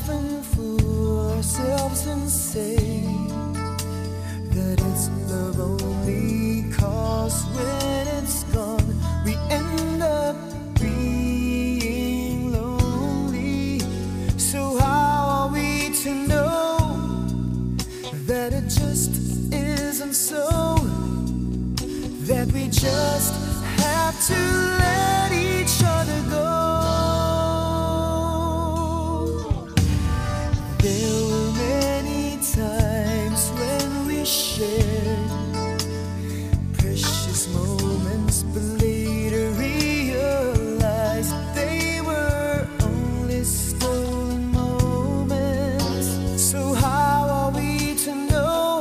often fool ourselves and say shared precious moments, but later realized they were only stolen moments. So, how are we to know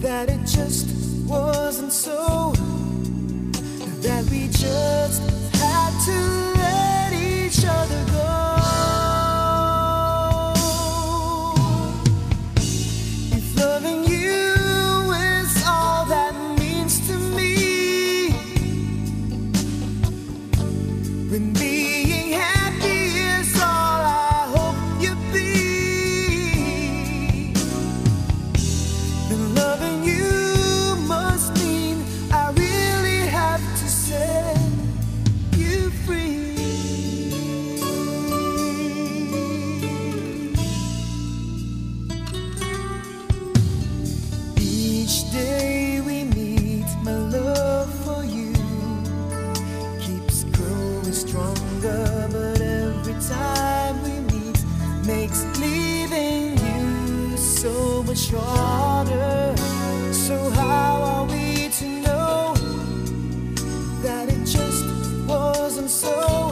that it just wasn't so? That we just had to Each day we meet, my love for you keeps growing stronger, but every time we meet makes leaving you so much harder. So, how are we to know that it just wasn't so?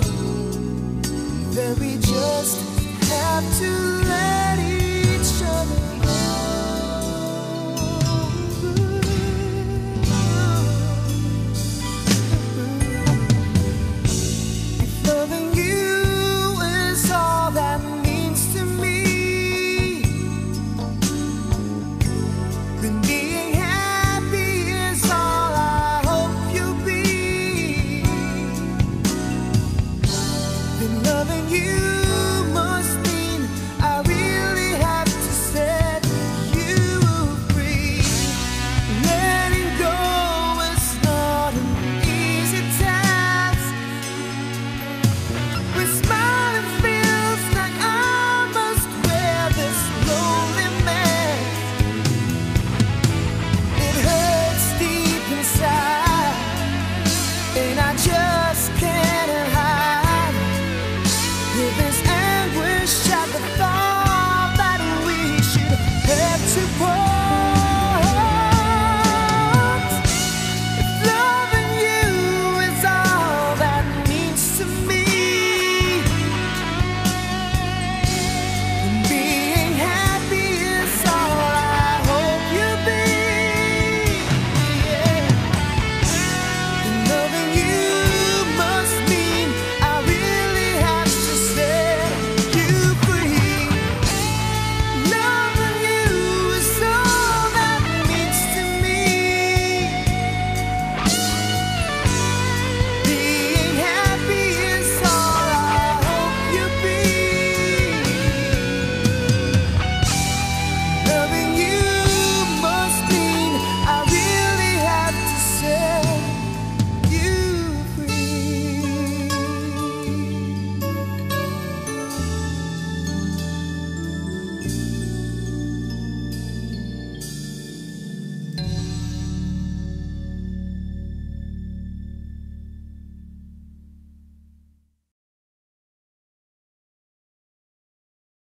That we just have to.